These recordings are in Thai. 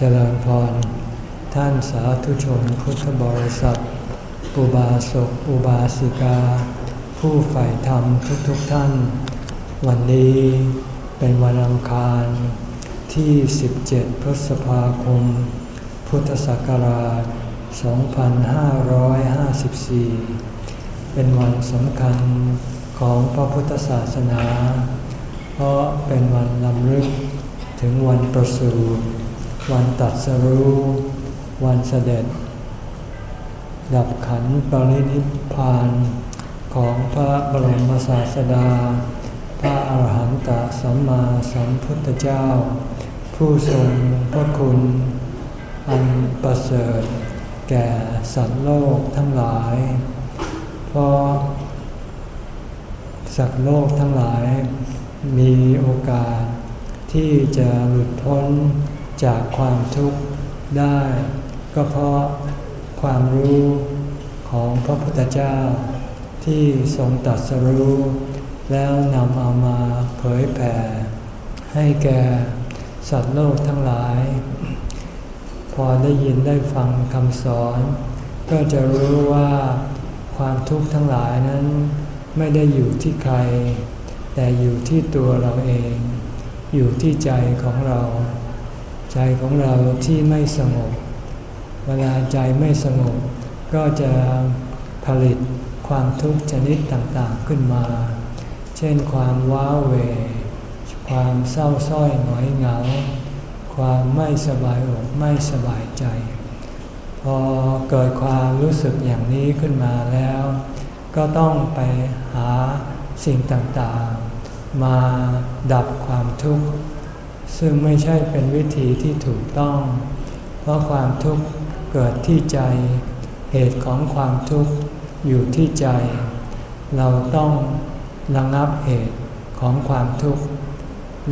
เจริญพร ท่านสาธุชนพุทธบริษัท อุบาสกอุบาสิกา ผู้ใฝ่ธรรมทุกๆทท่าน วันนี้เป็นวันอังคารที่ 17 พฤษภาคม พุทธศักราช 2554 เป็นวันสำคัญของพระพุทธศาสนา เพราะเป็นวันลำลึกถึงวันประสูติ วันตัดสรู้ วันเสด็จ ดับขันปรินิพานของพระบรมศาสดา พระอาหารหันตสัมมาสัมพุทธเจ้า ผู้ทรงพระคุณ อันประเสริฐแก่สัตว์โลกทั้งหลาย เพราะสัตว์โลกทั้งหลายมีโอกาสที่จะหลุดพ้น จากความทุกข์ได้ ก็เพราะความรู้ของพระพุทธเจ้า ที่ทรงตัดสรู้ แล้วนำเอามาเผยแผ่ ให้แก่สัตว์โลกทั้งหลาย พอได้ยินได้ฟังคำสอน ก็จะรู้ว่าความทุกข์ทั้งหลายนั้นไม่ได้อยู่ที่ใคร แต่อยู่ที่ตัวเราเอง อยู่ที่ใจของเรา ใจของเราที่ไม่สงบ เวลาใจไม่สงบ ก็จะผลิตความทุกข์ชนิดต่างๆขึ้นมา เช่นความว้าเหวความเศร้าส้อยหงอยเหงา ความไม่สบายอกไม่สบายใจ พอเกิดความรู้สึกอย่างนี้ขึ้นมาแล้ว ก็ต้องไปหาสิ่งต่างๆ มาดับความทุกข์ ซึ่งไม่ใช่เป็นวิธีที่ถูกต้อง เพราะความทุกข์เกิดที่ใจ เหตุของความทุกข์อยู่ที่ใจ เราต้องระงับเหตุของความทุกข์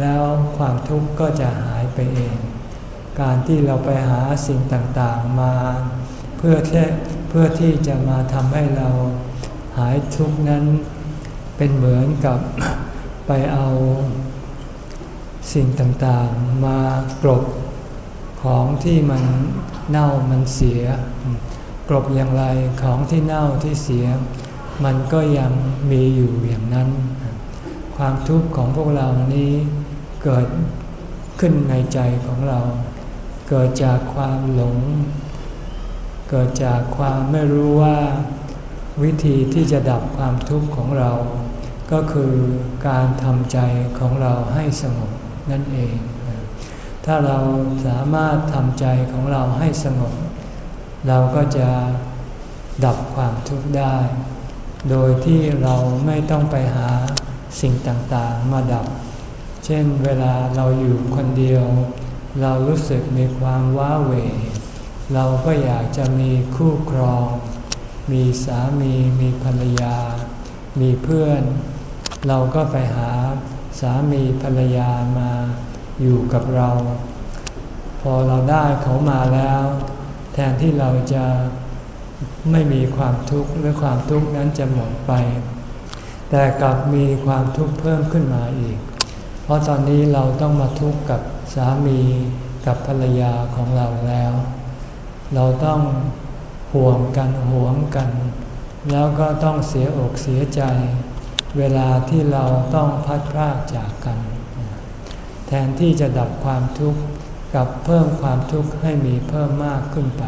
แล้วความทุกข์ก็จะหายไปเอง การที่เราไปหาสิ่งต่างๆมา เพื่อที่เพื่อที่จะมาทำให้เราหายทุกข์นั้น เป็นเหมือนกับไปเอา สิ่งต่างๆมากรบของที่มันเน่ามันเสีย กรบอย่างไรของที่เน่าที่เสีย มันก็ยังมีอยู่อย่างนั้น ความทุกข์ของพวกเรานี้เกิดขึ้นในใจของเรา เกิดจากความหลง เกิดจากความไม่รู้ว่าวิธีที่จะดับความทุกข์ของเรา ก็คือการทำใจของเราให้สงบ นั่นเอง ถ้าเราสามารถทำใจของเราให้สงบ เราก็จะดับความทุกข์ได้ โดยที่เราไม่ต้องไปหาสิ่งต่างๆมาดับ เช่นเวลาเราอยู่คนเดียว เรารู้สึกมีความว้าเหวเราก็อยากจะมีคู่ครอง มีสามี มีภรรยา มีเพื่อน เราก็ไปหา สามีภรรยามาอยู่กับเรา พอเราได้เขามาแล้ว แทนที่เราจะไม่มีความทุกข์หรือความทุกข์นั้นจะหมดไป แต่กลับมีความทุกข์เพิ่มขึ้นมาอีก เพราะตอนนี้เราต้องมาทุกข์กับสามีกับภรรยาของเราแล้ว เราต้องห่วงกันห่วงกัน แล้วก็ต้องเสียอกเสียใจ เวลาที่เราต้องพัดพรากจากกัน แทนที่จะดับความทุกข์กับเพิ่มความทุกข์ให้มีเพิ่มมากขึ้นไป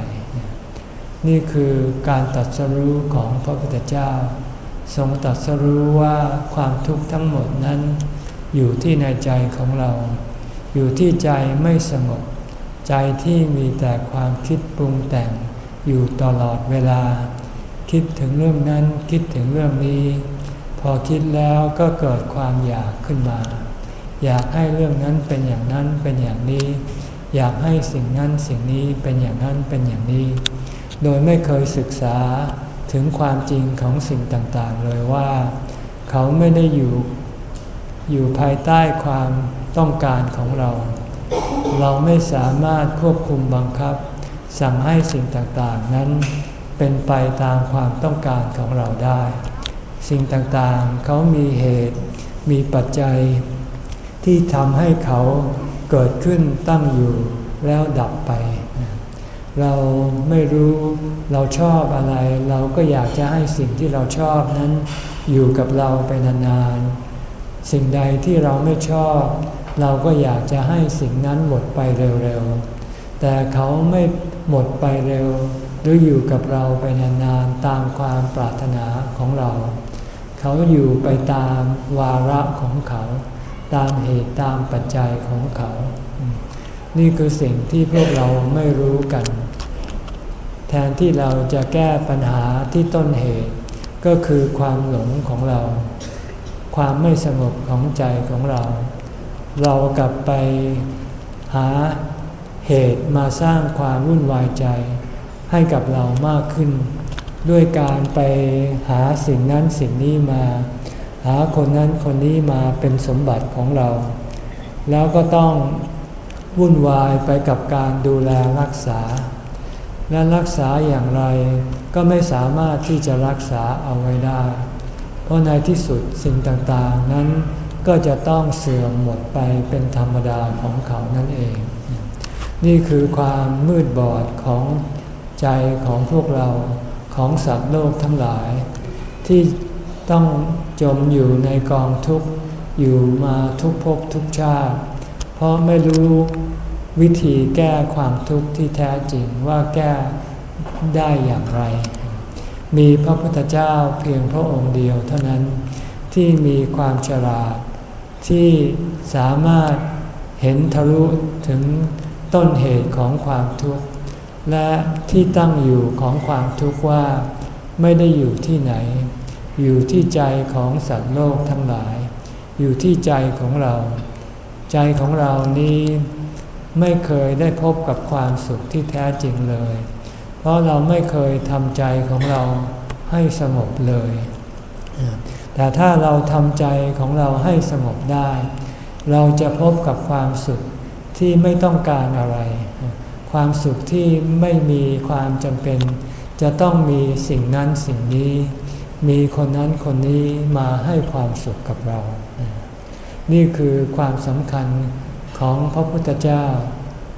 นี่คือการตัดสรู้ของพระพุทธเจ้า ทรงตัดสรู้ว่าความทุกข์ทั้งหมดนั้น อยู่ที่ในใจของเรา อยู่ที่ใจไม่สงบใจที่มีแต่ความคิดปรุงแต่งอยู่ตลอดเวลา คิดถึงเรื่องนั้นคิดถึงเรื่องนี้ อคิดแล้วก็เกิดความอยากขึ้นมา อยากให้เรื่องนั้นเป็นอย่างนั้นเป็นอย่างนี้ อยากให้สิ่งนั้นสิ่งนี้เป็นอย่างนั้นเป็นอย่างนี้ โดยไม่เคยศึกษาถึงความจริงของสิ่งต่างๆ เลยว่า เขาไม่ได้อยู่อยู่ภายใต้ความต้องการของเรา เราไม่สามารถควบคุมบังคับ สั่งให้สิ่งต่างๆนั้นเป็นไปตามความต้องการของเราได้ สิ่งต่างๆ เขามีเหตุมีปัจจัย ที่ทำให้เขาเกิดขึ้นตั้งอยู่แล้วดับไป เราไม่รู้เราชอบอะไร เราก็อยากจะให้สิ่งที่เราชอบนั้นอยู่กับเราไปนานๆ สิ่งใดที่เราไม่ชอบ เราก็อยากจะให้สิ่งนั้นหมดไปเร็วๆ แต่เขาไม่หมดไปเร็ว หรืออยู่กับเราไปนานๆ ตามความปรารถนาของเรา เขาอยู่ไปตามวาระของเขา ตามเหตุตามปัจจัยของเขา นี่คือสิ่งที่พวกเราไม่รู้กัน แทนที่เราจะแก้ปัญหาที่ต้นเหตุ ก็คือความหลงของเรา ความไม่สงบของใจของเรา เรากลับไปหาเหตุมาสร้างความวุ่นวายใจให้กับเรามากขึ้น ด้วยการไปหาสิ่งนั้นสิ่งนี้มา หาคนนั้นคนนี้มาเป็นสมบัติของเรา แล้วก็ต้องวุ่นวายไปกับการดูแลรักษา และรักษาอย่างไรก็ไม่สามารถที่จะรักษาเอาไว้ได้ เพราะในที่สุดสิ่งต่างๆ นั้นก็จะต้องเสื่อมหมดไปเป็นธรรมดาของเขานั่นเอง นี่คือความมืดบอดของใจของพวกเรา ของสัตว์โลกทั้งหลาย ที่ต้องจมอยู่ในกองทุกข์อยู่มาทุกภพทุกชาติ เพราะไม่รู้วิธีแก้ความทุกข์ที่แท้จริงว่าแก้ได้อย่างไร มีพระพุทธเจ้าเพียงพระองค์เดียวเท่านั้นที่มีความฉลาด ที่สามารถเห็นทะลุถึงต้นเหตุของความทุกข์ และที่ตั้งอยู่ของความทุกข์ว่า ไม่ได้อยู่ที่ไหน อยู่ที่ใจของสัตว์โลกทั้งหลาย อยู่ที่ใจของเรา ใจของเรานี้ไม่เคยได้พบกับความสุขที่แท้จริงเลย เพราะเราไม่เคยทำใจของเราให้สงบเลย แต่ถ้าเราทำใจของเราให้สงบได้ เราจะพบกับความสุขที่ไม่ต้องการอะไร ความสุขที่ไม่มีความจำเป็น จะต้องมีสิ่งนั้นสิ่งนี้ มีคนนั้นคนนี้มาให้ความสุขกับเรา นี่คือความสำคัญของพระพุทธเจ้า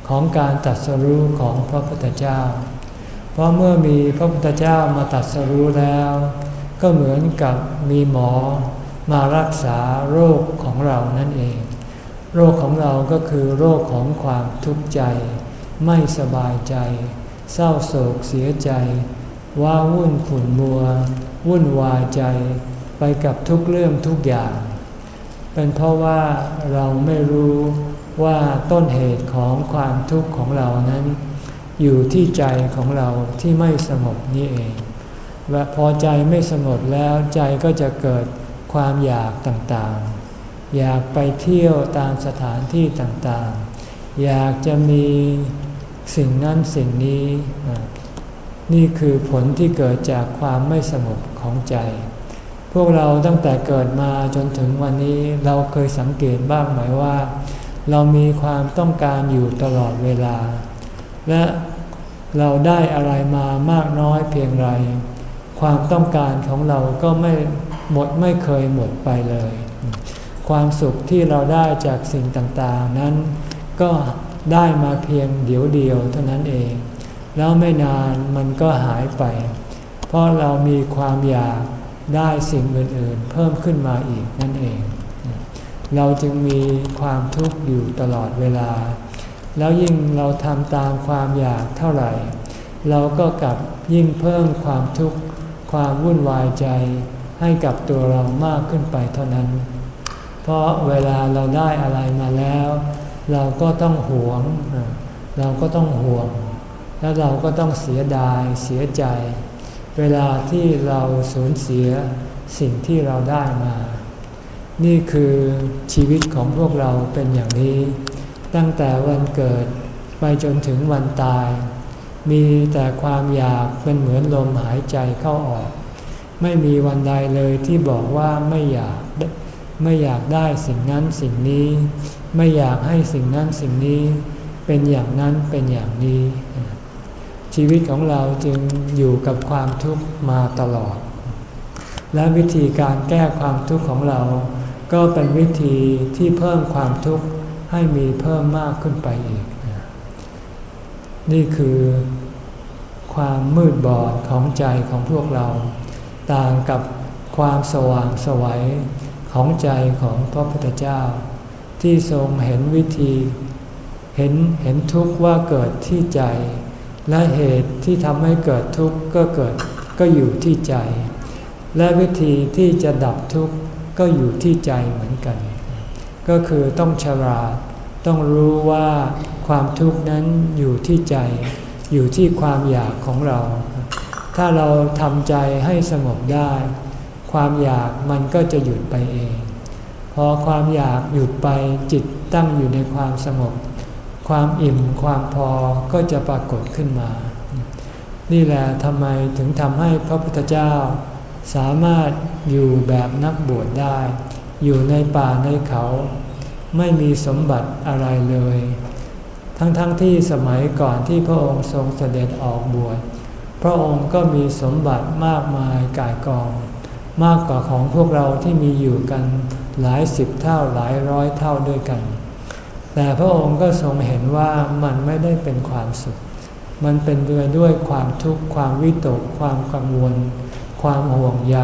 ของการตัดสรู้ของพระพุทธเจ้า เพราะเมื่อมีพระพุทธเจ้ามาตัดสรู้แล้ว ก็เหมือนกับมีหมอมารักษาโรคของเรานั่นเอง โรคของเราก็คือโรคของความทุกข์ใจ ไม่สบายใจ เศร้าโศกเสียใจ ว่าวุ่นขุ่นมัว วุ่นวายใจ ไปกับทุกเรื่องทุกอย่าง เป็นเพราะว่าเราไม่รู้ว่าต้นเหตุของความทุกข์ของเรานั้น อยู่ที่ใจของเราที่ไม่สงบนี่เอง และพอใจไม่สงบแล้วใจก็จะเกิดความอยากต่างๆ อยากไปเที่ยวตามสถานที่ต่างๆ อยากจะมี สิ่งนั้นสิ่งนี้ นี่คือผลที่เกิดจากความไม่สงบของใจ พวกเราตั้งแต่เกิดมาจนถึงวันนี้เราเคยสังเกตบ้างไหมว่า เรามีความต้องการอยู่ตลอดเวลา และเราได้อะไรมามากน้อยเพียงไร ความต้องการของเราก็ไม่หมดไม่เคยหมดไปเลย ความสุขที่เราได้จากสิ่งต่างๆ นั้นก็ ได้มาเพียงเดียวเดียวเท่านั้นเอง แล้วไม่นานมันก็หายไป เพราะเรามีความอยากได้สิ่งอื่นๆ เพิ่มขึ้นมาอีกนั่นเอง เราจึงมีความทุกข์อยู่ตลอดเวลา แล้วยิ่งเราทำตามความอยากเท่าไหร่ เราก็กลับยิ่งเพิ่มความทุกข์ความวุ่นวายใจให้กับตัวเรามากขึ้นไปเท่านั้น เพราะเวลาเราได้อะไรมาแล้ว เราก็ต้องหวง เราก็ต้องห่วง แล้วเราก็ต้องเสียดายเสียใจ เวลาที่เราสูญเสียสิ่งที่เราได้มา นี่คือชีวิตของพวกเราเป็นอย่างนี้ ตั้งแต่วันเกิดไปจนถึงวันตาย มีแต่ความอยากเป็นเหมือนลมหายใจเข้าออก ไม่มีวันใดเลยที่บอกว่าไม่อยากไม่อยากได้สิ่งนั้นสิ่งนี้ ไม่อยากให้สิ่งนั้นสิ่งนี้เป็นอย่างนั้นเป็นอย่างนี้ ชีวิตของเราจึงอยู่กับความทุกข์มาตลอด และวิธีการแก้ความทุกข์ของเรา ก็เป็นวิธีที่เพิ่มความทุกข์ให้มีเพิ่มมากขึ้นไปอีก นี่คือความมืดบอดของใจของพวกเรา ต่างกับความสว่างสวัยของใจของพระพุทธเจ้า ที่ทรงเห็นวิธี เห็นเห็นทุกข์ว่าเกิดที่ใจ และเหตุที่ทำให้เกิดทุกข์ก็เกิดก็อยู่ที่ใจ และวิธีที่จะดับทุกข์ก็อยู่ที่ใจเหมือนกัน ก็คือต้องฉลาด ต้องรู้ว่าความทุกข์นั้นอยู่ที่ใจ อยู่ที่ความอยากของเรา ถ้าเราทำใจให้สงบได้ ความอยากมันก็จะหยุดไปเอง อความอยากหยุดไปจิตตั้งอยู่ในความสงบ ความอิ่มความพอก็จะปรากฏขึ้นมา นี่แหละทำไมถึงทำให้พระพุทธเจ้า สามารถอยู่แบบนักบวชได้ อยู่ในป่าในเขา ไม่มีสมบัติอะไรเลย ทั้งๆทที่สมัยก่อนที่พระองค์ทรงเสด็จออกบวชพระองค์ก็มีสมบัติมากมายกายกอง มากกว่าของพวกเราที่มีอยู่กัน หลายสิบเท่าหลายร้อยเท่าด้วยกัน แต่พระองค์ก็ทรงเห็นว่ามันไม่ได้เป็นความสุข มันเป็นเรือด้วยความทุกข์ความวิตก ความกังวล ความห่วงใย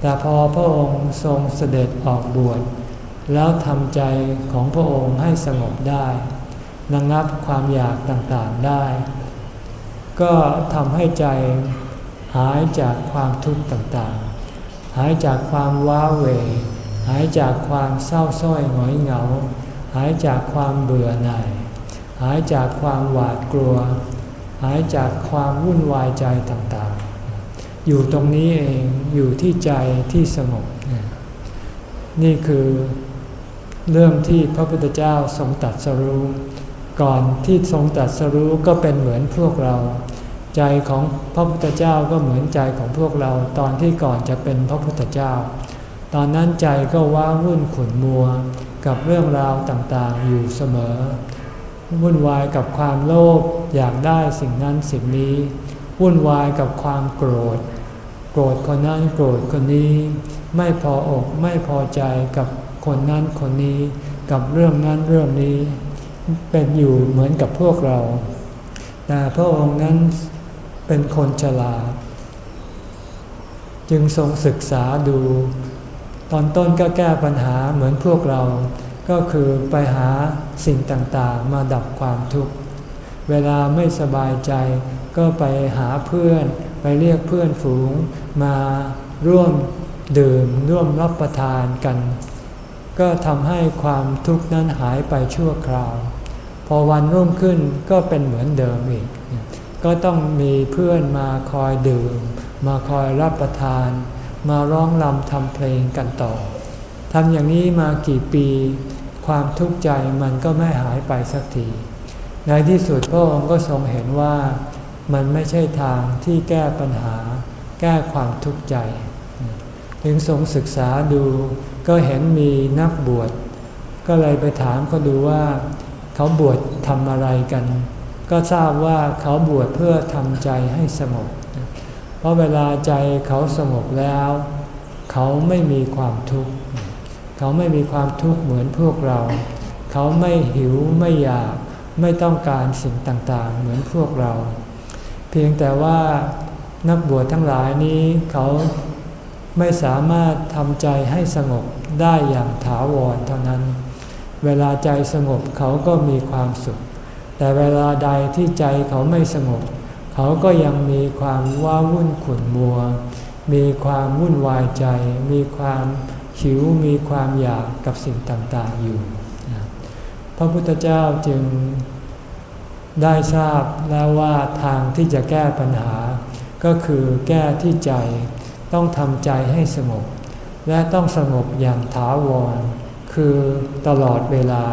แต่พอพระองค์ทรงเสด็จออกบวชแล้วทำใจของพระองค์ให้สงบได้ระงับความอยากต่างๆได้ ก็ทำให้ใจหายจากความทุกข์ต่างๆ หายจากความว้าเหว หายจากความเศร้าส้อยหงอยเหงา หายจากความเบื่อหน่าย หายจากความหวาดกลัว หายจากความวุ่นวายใจต่างๆ อยู่ตรงนี้เองอยู่ที่ใจที่สงบนี่คือเรื่องที่พระพุทธเจ้าทรงตัดสรู้ก่อนที่ทรงตัดสรู้ก็เป็นเหมือนพวกเรา ใจของพระพุทธเจ้าก็เหมือนใจของพวกเราตอนที่ก่อนจะเป็นพระพุทธเจ้า ตอนนั้นใจก็ว้าวุ่นขุ่นมัวกับเรื่องราวต่างๆอยู่เสมอ วุ่นวายกับความโลภอยากได้สิ่งนั้นสิ่งนี้ วุ่นวายกับความโกรธ โกรธคนนั้นโกรธคนนี้ ไม่พออกไม่พอใจกับคนนั้นคนนี้ กับเรื่องนั้นเรื่องนี้ เป็นอยู่เหมือนกับพวกเรา แต่พระองค์นั้นเป็นคนฉลาด จึงทรงศึกษาดู ตอนต้นก็แก้ปัญหาเหมือนพวกเรา ก็คือไปหาสิ่งต่างๆ มาดับความทุกข์ เวลาไม่สบายใจ ก็ไปหาเพื่อน ไปเรียกเพื่อนฝูง มาร่วมดื่มร่วมรับประทานกัน ก็ทำให้ความทุกข์นั้นหายไปชั่วคราว พอวันรุ่งขึ้นก็เป็นเหมือนเดิมอีก ก็ต้องมีเพื่อนมาคอยดื่ม มาคอยรับประทาน มาร้องรำทำเพลงกันต่อทำอย่างนี้มากี่ปี ความทุกข์ใจมันก็ไม่หายไปสักที ในที่สุดพระองค์ก็ทรงเห็นว่ามันไม่ใช่ทางที่แก้ปัญหา แก้ความทุกข์ใจจึงทรงศึกษาดูก็เห็นมีนักบวช ก็เลยไปถามเขาดูว่า เขาบวชทำอะไรกัน ก็ทราบว่าเขาบวชเพื่อทำใจให้สงบ เพราะเวลาใจเขาสงบแล้ว เขาไม่มีความทุกข์ เขาไม่มีความทุกข์เหมือนพวกเรา เขาไม่หิวไม่อยากไม่ต้องการสิ่งต่างๆ เหมือนพวกเรา เพียงแต่ว่านักบวชทั้งหลายนี้เขาไม่สามารถทำใจให้สงบได้อย่างถาวรเท่านั้น เวลาใจสงบเขาก็มีความสุข แต่เวลาใดที่ใจเขาไม่สงบ เขาก็ยังมีความว้าวุ่นขุ่นมัว มีความวุ่นวายใจ มีความหิว มีความอยากกับสิ่งต่างๆอยู่ พระพุทธเจ้าจึงได้ทราบแล้วว่าทางที่จะแก้ปัญหา ก็คือแก้ที่ใจ ต้องทำใจให้สงบ และต้องสงบอย่างถาวร คือตลอดเวลา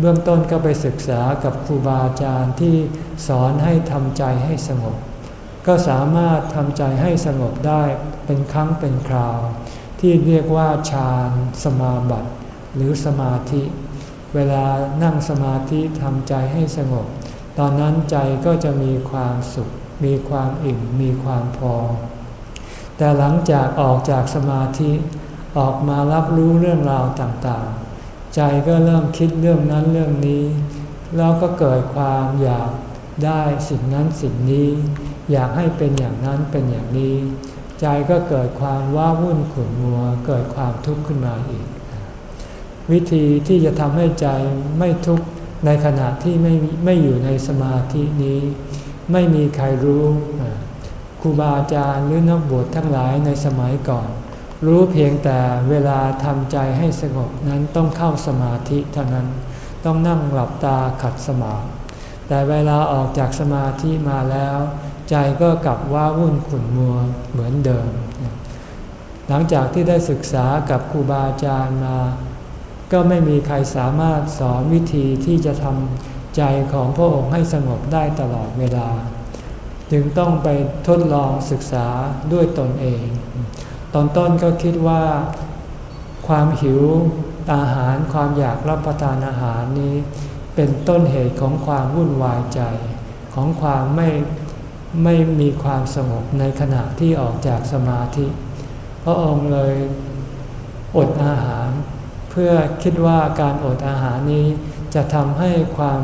เบื้องต้นก็ไปศึกษากับครูบาอาจารย์ที่สอนให้ทำใจให้สงบ ก็สามารถทำใจให้สงบได้เป็นครั้งเป็นคราว ที่เรียกว่าฌานสมาบัติหรือสมาธิ เวลานั่งสมาธิทำใจให้สงบ ตอนนั้นใจก็จะมีความสุข มีความอิ่ม มีความพอ แต่หลังจากออกจากสมาธิออกมารับรู้เรื่องราวต่างๆ ใจก็เริ่มคิดเรื่องนั้นเรื่องนี้ แล้วก็เกิดความอยากได้สิ่งนั้นสิ่งนี้ อยากให้เป็นอย่างนั้นเป็นอย่างนี้ ใจก็เกิดความว้าวุ่นขุ่นมัว เกิดความทุกข์ขึ้นมาอีก วิธีที่จะทำให้ใจไม่ทุกข์ในขณะที่ไม่ไม่อยู่ในสมาธินี้ ไม่มีใครรู้ครูบาอาจารย์หรือนักบวชทั้งหลายในสมัยก่อน รู้เพียงแต่เวลาทำใจให้สงบนั้นต้องเข้าสมาธิเท่านั้น ต้องนั่งหลับตาขัดสมาธิแต่เวลาออกจากสมาธิมาแล้ว ใจก็กลับว่าวุ่นขุ่นมัวเหมือนเดิม หลังจากที่ได้ศึกษากับครูบาอาจารย์มา ก็ไม่มีใครสามารถสอนวิธีที่จะทำใจของพระองค์ให้สงบได้ตลอดเวลา จึงต้องไปทดลองศึกษาด้วยตนเอง ตอนต้นก็คิดว่าความหิวอาหารความอยากรับประทานอาหารนี้ เป็นต้นเหตุของความวุ่นวายใจ ของความไม่ไม่มีความสงบในขณะที่ออกจากสมาธิ พระองค์เลยอดอาหาร เพื่อคิดว่าการอดอาหารนี้จะทำให้ความ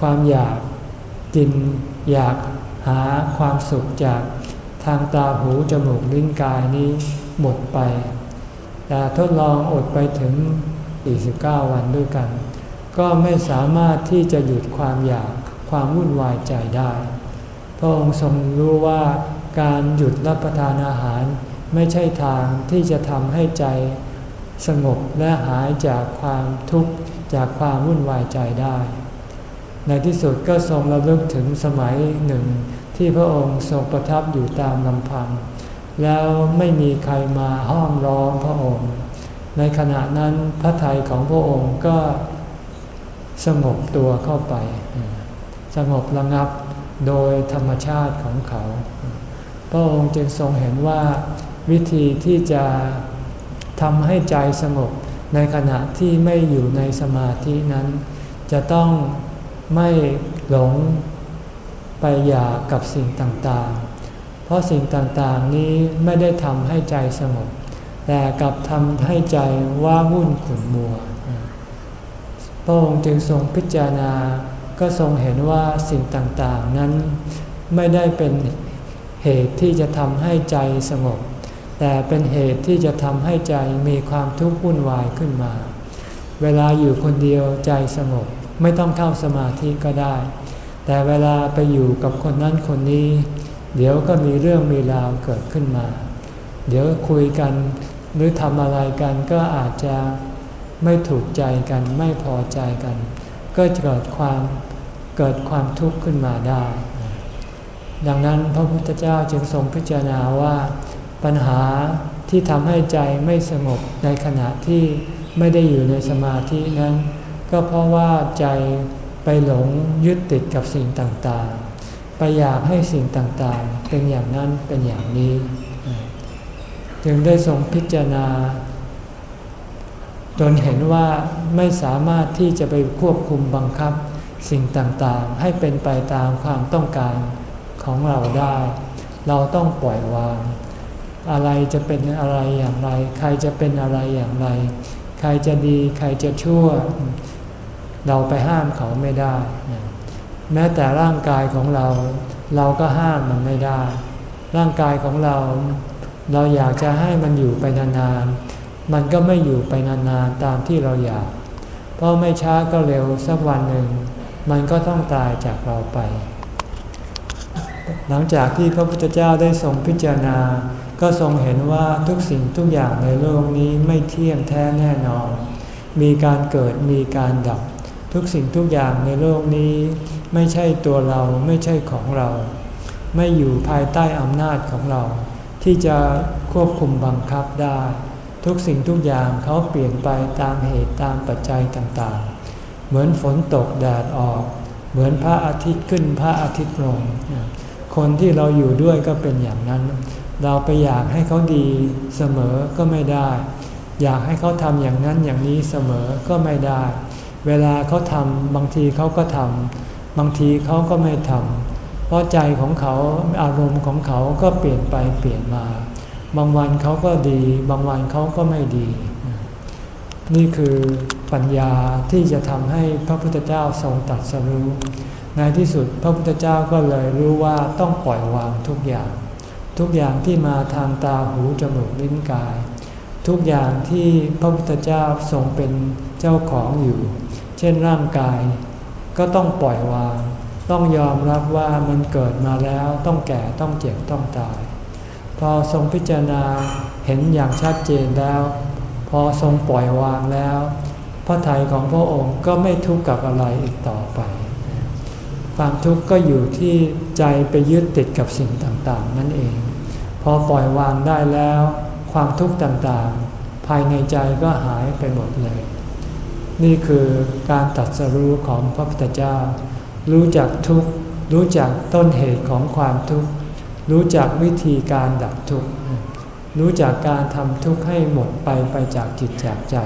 ความอยากกินอยากหาความสุขจากางตาหูจมูกลิ้นกายนี้หมดไป แต่ทดลองอดไปถึง 49 วันด้วยกัน ก็ไม่สามารถที่จะหยุดความอยากความวุ่นวายใจได้ พระองค์ทรงรู้ว่าการหยุดรับประทานอาหารไม่ใช่ทางที่จะทำให้ใจสงบและหายจากความทุกข์จากความวุ่นวายใจได้ ในที่สุดก็ทรงระลึกถึงสมัยหนึ่ง ที่พระองค์ทรงประทับอยู่ตามลำพัง แล้วไม่มีใครมาห้อมร้องพระองค์ ในขณะนั้นพระทัยของพระองค์ก็สงบตัวเข้าไป สงบระงับโดยธรรมชาติของเขา พระองค์จึงทรงเห็นว่าวิธีที่จะทำให้ใจสงบในขณะที่ไม่อยู่ในสมาธินั้น จะต้องไม่หลง ไปอยากกับสิ่งต่างๆ เพราะสิ่งต่างๆนี้ไม่ได้ทำให้ใจสงบ แต่กลับทำให้ใจว่าวุ่นขุ่นมัว พระองค์จึงทรงพิจารณา ก็ทรงเห็นว่าสิ่งต่างๆนั้นไม่ได้เป็นเหตุที่จะทำให้ใจสงบ แต่เป็นเหตุที่จะทำให้ใจมีความทุกข์วุ่นวายขึ้นมา เวลาอยู่คนเดียวใจสงบ ไม่ต้องเข้าสมาธิก็ได้ แต่เวลาไปอยู่กับคนนั้นคนนี้ เดี๋ยวก็มีเรื่องมีราวเกิดขึ้นมา เดี๋ยวคุยกันหรือทำอะไรกันก็อาจจะไม่ถูกใจกันไม่พอใจกัน ก็จะเกิดความเกิดความทุกข์ขึ้นมาได้ ดังนั้นพระพุทธเจ้าจึงทรงพิจารณาว่า ปัญหาที่ทำให้ใจไม่สงบในขณะที่ไม่ได้อยู่ในสมาธินั้น ก็เพราะว่าใจ ไปหลงยึดติดกับสิ่งต่างๆ ไปอยากให้สิ่งต่างๆ เป็นอย่างนั้นเป็นอย่างนี้ จึงได้ทรงพิจารณา จนเห็นว่าไม่สามารถที่จะไปควบคุมบังคับ สิ่งต่างๆ ให้เป็นไปตามความต้องการของเราได้ เราต้องปล่อยวาง อะไรจะเป็นอะไรอย่างไร ใครจะเป็นอะไรอย่างไร ใครจะดีใครจะชั่ว เราไปห้ามเขาไม่ได้ แม้แต่ร่างกายของเรา เราก็ห้ามมันไม่ได้ ร่างกายของเรา เราอยากจะให้มันอยู่ไปนานๆ มันก็ไม่อยู่ไปนานๆ ตามที่เราอยาก เพราะไม่ช้าก็เร็วสักวันหนึ่ง มันก็ต้องตายจากเราไป หลังจากที่พระพุทธเจ้าได้ทรงพิจารณา ก็ทรงเห็นว่าทุกสิ่งทุกอย่างในโลกนี้ไม่เที่ยงแท้แน่นอน มีการเกิดมีการดับ ทุกสิ่งทุกอย่างในโลกนี้ ไม่ใช่ตัวเราไม่ใช่ของเรา ไม่อยู่ภายใต้อำนาจของเรา ที่จะควบคุมบังคับได้ ทุกสิ่งทุกอย่างเขาเปลี่ยนไปตามเหตุตามปัจจัยต่างๆ เหมือนฝนตกแดดออก เหมือนพระอาทิตย์ขึ้นพระอาทิตย์ลง คนที่เราอยู่ด้วยก็เป็นอย่างนั้น เราไปอยากให้เขาดีเสมอก็ไม่ได้ อยากให้เขาทำอย่างนั้นอย่างนี้เสมอก็ไม่ได้ เวลาเขาทำบางทีเขาก็ทำบางทีเขาก็ไม่ทำเพราะใจของเขาอารมณ์ของเขาก็เปลี่ยนไปเปลี่ยนมา บางวันเขาก็ดี บางวันเขาก็ไม่ดี นี่คือปัญญาที่จะทำให้พระพุทธเจ้าทรงตัดสรู้ในที่สุดพระพุทธเจ้าก็เลยรู้ว่าต้องปล่อยวางทุกอย่าง ทุกอย่างที่มาทางตาหูจมูกลิ้นกาย ทุกอย่างที่พระพุทธเจ้าทรงเป็นเจ้าของอยู่ เช่นร่างกาย ก็ต้องปล่อยวาง ต้องยอมรับว่ามันเกิดมาแล้วต้องแก่ต้องเจ็บต้องตาย พอทรงพิจารณาเห็นอย่างชัดเจนแล้ว พอทรงปล่อยวางแล้ว พระทัยของพระองค์ก็ไม่ทุกข์กับอะไรอีกต่อไป ความทุกข์ก็อยู่ที่ใจไปยึดติดกับสิ่งต่างๆ นั่นเอง พอปล่อยวางได้แล้ว ความทุกข์ต่างๆ ภายในใจก็หายไปหมดเลย นี่คือการตัดสรู้ของพระพุทธเจ้า รู้จักทุกข์ รู้จักต้นเหตุของความทุกข์ รู้จักวิธีการดับทุกข์ รู้จักการทำทุกข์ให้หมดไปไปจากจิตจากใจ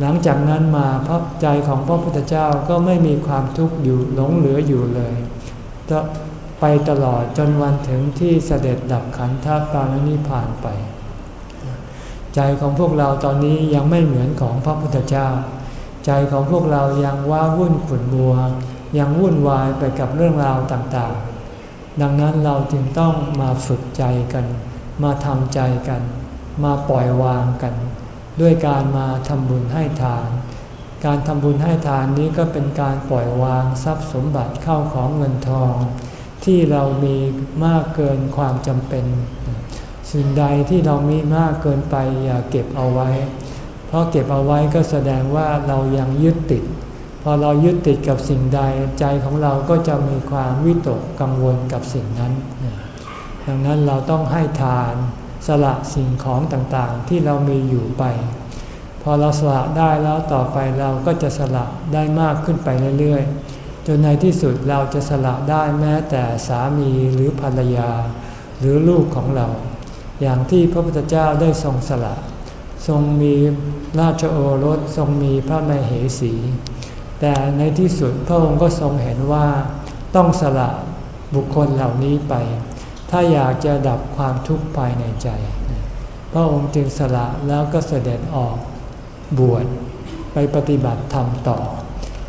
หลังจากนั้นมาพระใจของพระพุทธเจ้าก็ไม่มีความทุกข์อยู่หลงเหลืออยู่เลยจะไปตลอดจนวันถึงที่เสด็จดับขันธปารนิพานไป ใจของพวกเราตอนนี้ยังไม่เหมือนของพระพุทธเจ้า ใจของพวกเรายังว้าวุ่นขุ่นมัว ยังวุ่นวายไปกับเรื่องราวต่างๆ ดังนั้นเราจึงต้องมาฝึกใจกัน มาทำใจกัน มาปล่อยวางกัน ด้วยการมาทำบุญให้ทาน การทำบุญให้ทานนี้ก็เป็นการปล่อยวางทรัพย์สมบัติเข้าของเงินทอง ที่เรามีมากเกินความจำเป็น สิ่งใดที่เรามีมากเกินไปอย่าเก็บเอาไว้ ราะเก็บเอาไว้ก็แสดงว่าเรายังยึดติด พอเรายึดติดกับสิ่งใดใจของเราก็จะมีความวิตกกังวลกับสิ่งนั้น ดังนั้นเราต้องให้ทานสละสิ่งของต่างๆที่เรามีอยู่ไป พอเราสละได้แล้วต่อไปเราก็จะสละได้มากขึ้นไปเรื่อยๆ จนในที่สุดเราจะสละได้แม้แต่สามีหรือภรรยา หรือลูกของเรา อย่างที่พระพุทธเจ้าได้ทรงสละ ทรงมีราชโอรสทรงมีพระมเหสี แต่ในที่สุดพระองค์ก็ทรงเห็นว่าต้องสละบุคคลเหล่านี้ไป ถ้าอยากจะดับความทุกข์ภายในใจ พระองค์จึงสละแล้วก็เสด็จออกบวชไปปฏิบัติธรรมต่อ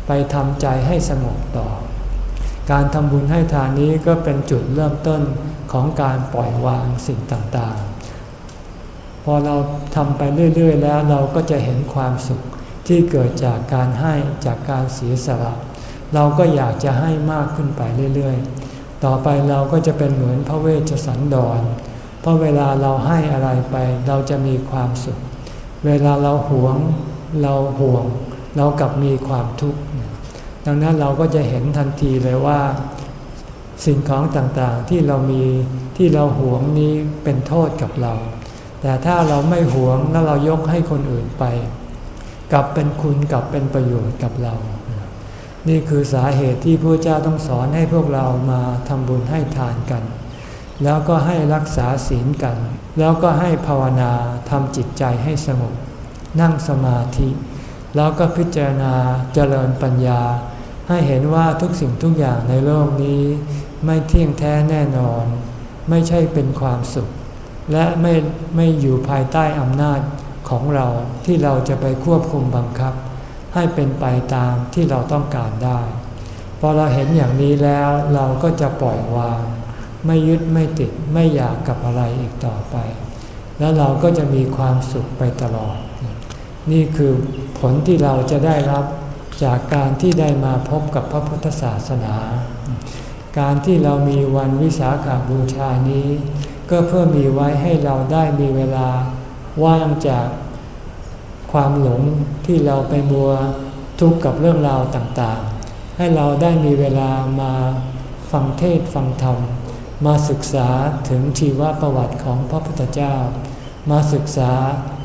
ไปทำใจให้สงบต่อ การทำบุญให้ทานนี้ก็เป็นจุดเริ่มต้นของการปล่อยวางสิ่งต่างๆ พอเราทำไปเรื่อย ๆ แล้วเราก็จะเห็นความสุขที่เกิดจากการให้จากการเสียสละเราก็อยากจะให้มากขึ้นไปเรื่อย ๆ ต่อไปเราก็จะเป็นเหมือนพระเวชสันดร เพราะเวลาเราให้อะไรไปเราจะมีความสุข เวลาเราหวงเราห่วง เรากลับมีความทุกข์ ดังนั้นเราก็จะเห็นทันทีเลยว่า สิ่งของต่างๆที่เรามีที่เราหวงนี้เป็นโทษกับเรา แต่ถ้าเราไม่หวงแล้วเรายกให้คนอื่นไป กลับเป็นคุณกลับเป็นประโยชน์กับเรา นี่คือสาเหตุที่พระเจ้าต้องสอนให้พวกเรามาทำบุญให้ทานกัน แล้วก็ให้รักษาศีลกัน แล้วก็ให้ภาวนาทำจิตใจให้สงบนั่งสมาธิ แล้วก็พิจารณาเจริญปัญญา ให้เห็นว่าทุกสิ่งทุกอย่างในโลกนี้ ไม่เที่ยงแท้แน่นอน ไม่ใช่เป็นความสุข และไม่ไม่อยู่ภายใต้อำนาจของเราที่เราจะไปควบคุมบังคับ ให้เป็นไปตามที่เราต้องการได้ พอเราเห็นอย่างนี้แล้วเราก็จะปล่อยวาง ไม่ยึดไม่ติดไม่อยากกับอะไรอีกต่อไป แล้วเราก็จะมีความสุขไปตลอด นี่คือผลที่เราจะได้รับจากการที่ได้มาพบกับพระพุทธศาสนา การที่เรามีวันวิสาขาบูชานี้ ก็เพื่อมีไว้ให้เราได้มีเวลาว่างจากความหลงที่เราไปมัวทุกข์กับเรื่องราวต่างๆ ให้เราได้มีเวลามาฟังเทศฟังธรรม มาศึกษาถึงชีวประวัติของพระพุทธเจ้า มาศึกษา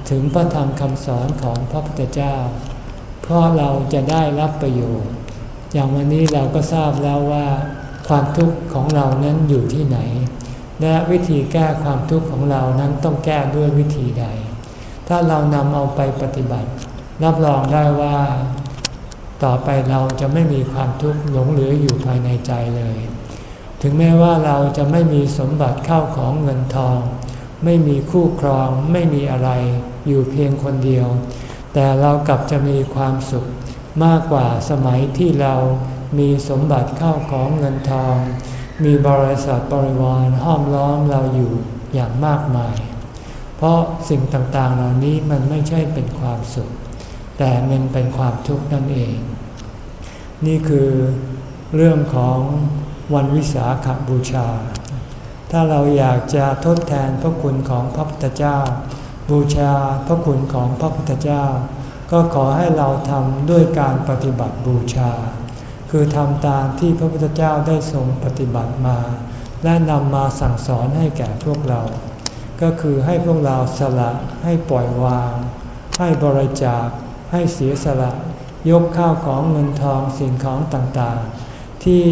ถึงพระธรรมคำสอนของพระพุทธเจ้า เพราะเราจะได้รับประโยชน์ อย่างวันนี้เราก็ทราบแล้วว่า ความทุกข์ของเรานั้นอยู่ที่ไหน และวิธีแก้ความทุกข์ของเรานั้นต้องแก้ด้วยวิธีใด ถ้าเรานำเอาไปปฏิบัติ รับรองได้ว่า ต่อไปเราจะไม่มีความทุกข์หลงเหลืออยู่ภายในใจเลย ถึงแม้ว่าเราจะไม่มีสมบัติเข้าของเงินทอง ไม่มีคู่ครอง ไม่มีอะไรอยู่เพียงคนเดียว แต่เรากลับจะมีความสุขมากกว่าสมัยที่เรามีสมบัติเข้าของเงินทอง มีบริษัทบริวารห้อมล้อมเราอยู่อย่างมากมาย เพราะสิ่งต่างๆเหล่านี้มันไม่ใช่เป็นความสุข แต่มันเป็นความทุกข์นั่นเอง นี่คือเรื่องของวันวิสาขบูชา ถ้าเราอยากจะทดแทนพระคุณของพระพุทธเจ้า บูชาพระคุณของพระพุทธเจ้า ก็ขอให้เราทำด้วยการปฏิบัติบูชา คือทำตามที่พระพุทธเจ้าได้ทรงปฏิบัติมา และนำมาสั่งสอนให้แก่พวกเรา ก็คือให้พวกเราสละให้ปล่อยวาง ให้บริจาค ให้เสียสละ ยกข้าวของเงินทองสิ่งของต่างๆ ที่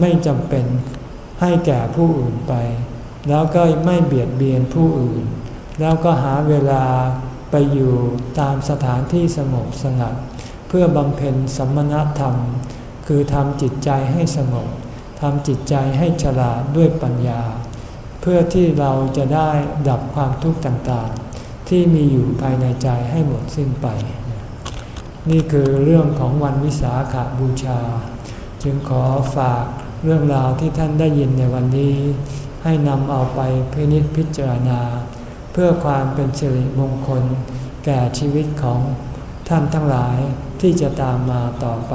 ไม่จำเป็นให้แก่ผู้อื่นไป แล้วก็ไม่เบียดเบียนผู้อื่น แล้วก็หาเวลาไปอยู่ตามสถานที่สงบสงัด เพื่อบำเพ็ญสมณธรรม คือทำจิตใจให้สงบทำจิตใจให้ฉลาดด้วยปัญญา เพื่อที่เราจะได้ดับความทุกข์ต่างๆ ที่มีอยู่ภายในใจให้หมดสิ้นไป นี่คือเรื่องของวันวิสาขาบูชา จึงขอฝากเรื่องราวที่ท่านได้ยินในวันนี้ ให้นำเอาไปพินิจพิจารณา เพื่อความเป็นสิริมงคล แก่ชีวิตของท่านทั้งหลายที่จะตามมาต่อไป